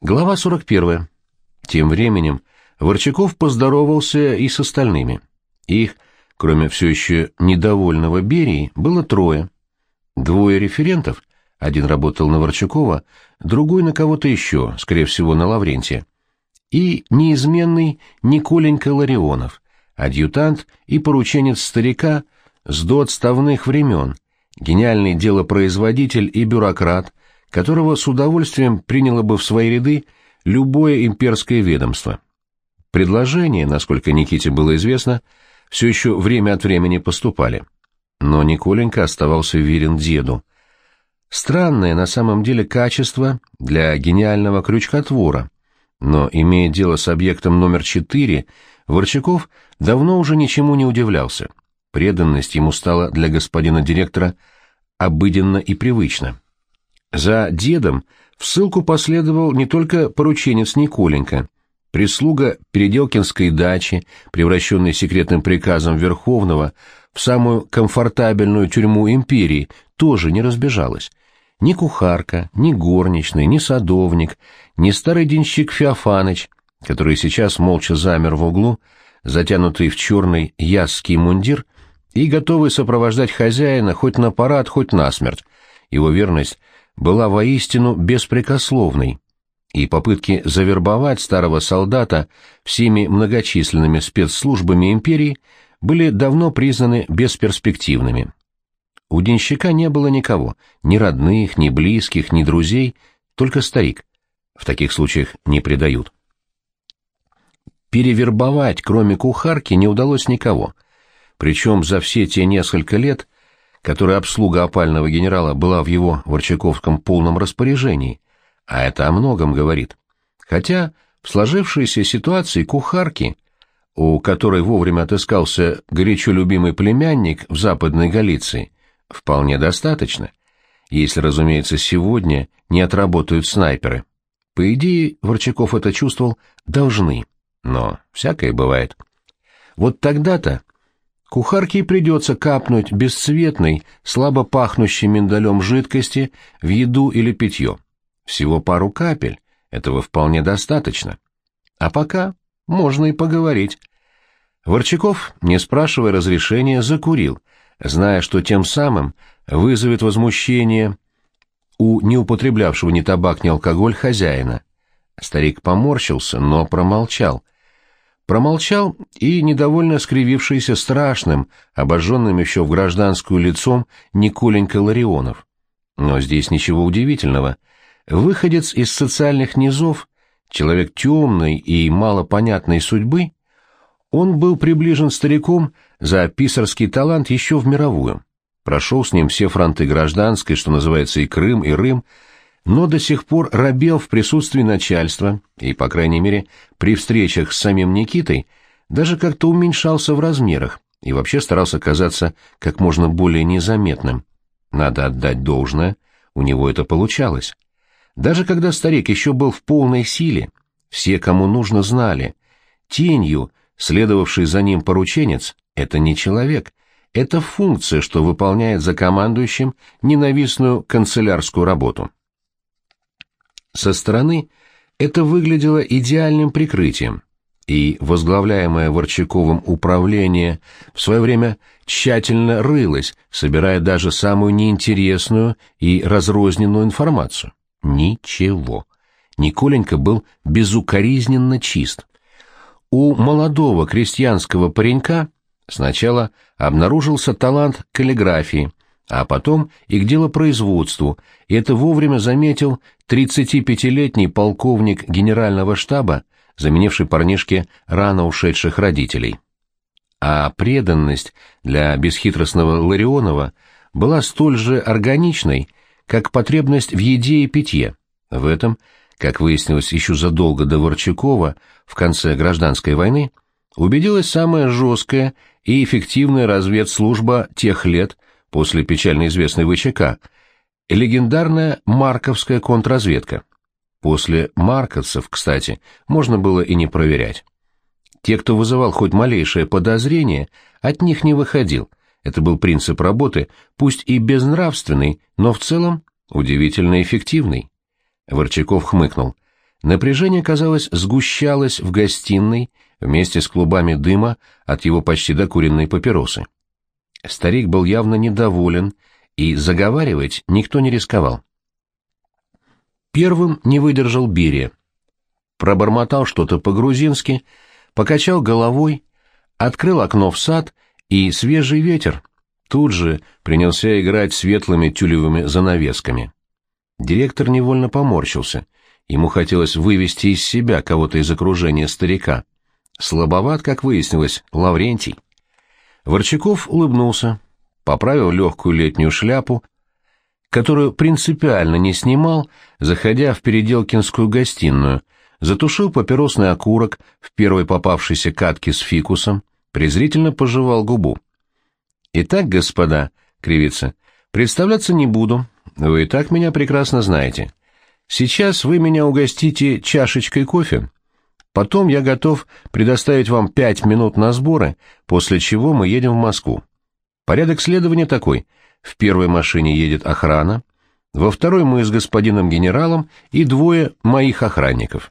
Глава 41. Тем временем Ворчаков поздоровался и с остальными. Их, кроме все еще недовольного Берии, было трое. Двое референтов, один работал на Ворчакова, другой на кого-то еще, скорее всего, на Лаврентия, и неизменный Николенька Ларионов, адъютант и порученец старика с доотставных времен, гениальный делопроизводитель и бюрократ, которого с удовольствием приняло бы в свои ряды любое имперское ведомство. Предложения, насколько Никите было известно, все еще время от времени поступали. Но Николенька оставался верен деду. Странное на самом деле качество для гениального крючкотвора, но, имея дело с объектом номер четыре, Ворчаков давно уже ничему не удивлялся. Преданность ему стала для господина директора обыденно и привычно. За дедом в ссылку последовал не только порученец Николенька. Прислуга Переделкинской дачи, превращенной секретным приказом Верховного в самую комфортабельную тюрьму империи, тоже не разбежалась. Ни кухарка, ни горничный, ни садовник, ни старый денщик Феофаныч, который сейчас молча замер в углу, затянутый в черный ясский мундир и готовый сопровождать хозяина хоть на парад, хоть на смерть. Его верность была воистину беспрекословной, и попытки завербовать старого солдата всеми многочисленными спецслужбами империи были давно признаны бесперспективными. У денщика не было никого, ни родных, ни близких, ни друзей, только старик. В таких случаях не предают. Перевербовать, кроме кухарки, не удалось никого. Причем за все те несколько лет которой обслуга опального генерала была в его ворчаковском полном распоряжении, а это о многом говорит. Хотя в сложившейся ситуации кухарки, у которой вовремя отыскался горячо любимый племянник в Западной Галиции, вполне достаточно, если, разумеется, сегодня не отработают снайперы. По идее, Ворчаков это чувствовал, должны, но всякое бывает. Вот тогда-то Кухарке придется капнуть бесцветной, слабо пахнущей миндалем жидкости в еду или питье. Всего пару капель, этого вполне достаточно. А пока можно и поговорить. Ворчаков, не спрашивая разрешения, закурил, зная, что тем самым вызовет возмущение у неупотреблявшего ни табак, ни алкоголь хозяина. Старик поморщился, но промолчал — Промолчал и, недовольно скривившийся страшным, обожженным еще в гражданскую лицом, Николенька Ларионов. Но здесь ничего удивительного. Выходец из социальных низов, человек темной и малопонятной судьбы, он был приближен стариком за писарский талант еще в мировую. Прошел с ним все фронты гражданской, что называется и Крым, и Рым, но до сих пор робел в присутствии начальства и, по крайней мере, при встречах с самим Никитой даже как-то уменьшался в размерах и вообще старался казаться как можно более незаметным. Надо отдать должное, у него это получалось. Даже когда старик еще был в полной силе, все, кому нужно, знали. Тенью, следовавший за ним порученец, это не человек, это функция, что выполняет за командующим ненавистную канцелярскую работу. Со стороны это выглядело идеальным прикрытием, и возглавляемое Ворчаковым управление в свое время тщательно рылось, собирая даже самую неинтересную и разрозненную информацию. Ничего. Николенька был безукоризненно чист. У молодого крестьянского паренька сначала обнаружился талант каллиграфии, а потом и к делопроизводству, и это вовремя заметил 35-летний полковник генерального штаба, заменивший парнишке рано ушедших родителей. А преданность для бесхитростного Ларионова была столь же органичной, как потребность в еде и питье. В этом, как выяснилось еще задолго до Ворчакова, в конце гражданской войны, убедилась самая жесткая и эффективная разведслужба тех лет, после печально известной ВЧК, легендарная марковская контрразведка. После марковцев, кстати, можно было и не проверять. Те, кто вызывал хоть малейшее подозрение, от них не выходил. Это был принцип работы, пусть и безнравственный, но в целом удивительно эффективный. Ворчаков хмыкнул. Напряжение, казалось, сгущалось в гостиной вместе с клубами дыма от его почти докуренной папиросы. Старик был явно недоволен, и заговаривать никто не рисковал. Первым не выдержал Берия. Пробормотал что-то по-грузински, покачал головой, открыл окно в сад, и свежий ветер тут же принялся играть светлыми тюлевыми занавесками. Директор невольно поморщился. Ему хотелось вывести из себя кого-то из окружения старика. Слабоват, как выяснилось, Лаврентий. Ворчаков улыбнулся, поправил легкую летнюю шляпу, которую принципиально не снимал, заходя в переделкинскую гостиную, затушил папиросный окурок в первой попавшейся катке с фикусом, презрительно пожевал губу. «Итак, господа», — кривится, — «представляться не буду, вы и так меня прекрасно знаете. Сейчас вы меня угостите чашечкой кофе, потом я готов предоставить вам пять минут на сборы, после чего мы едем в Москву. Порядок следования такой — в первой машине едет охрана, во второй мы с господином генералом и двое моих охранников.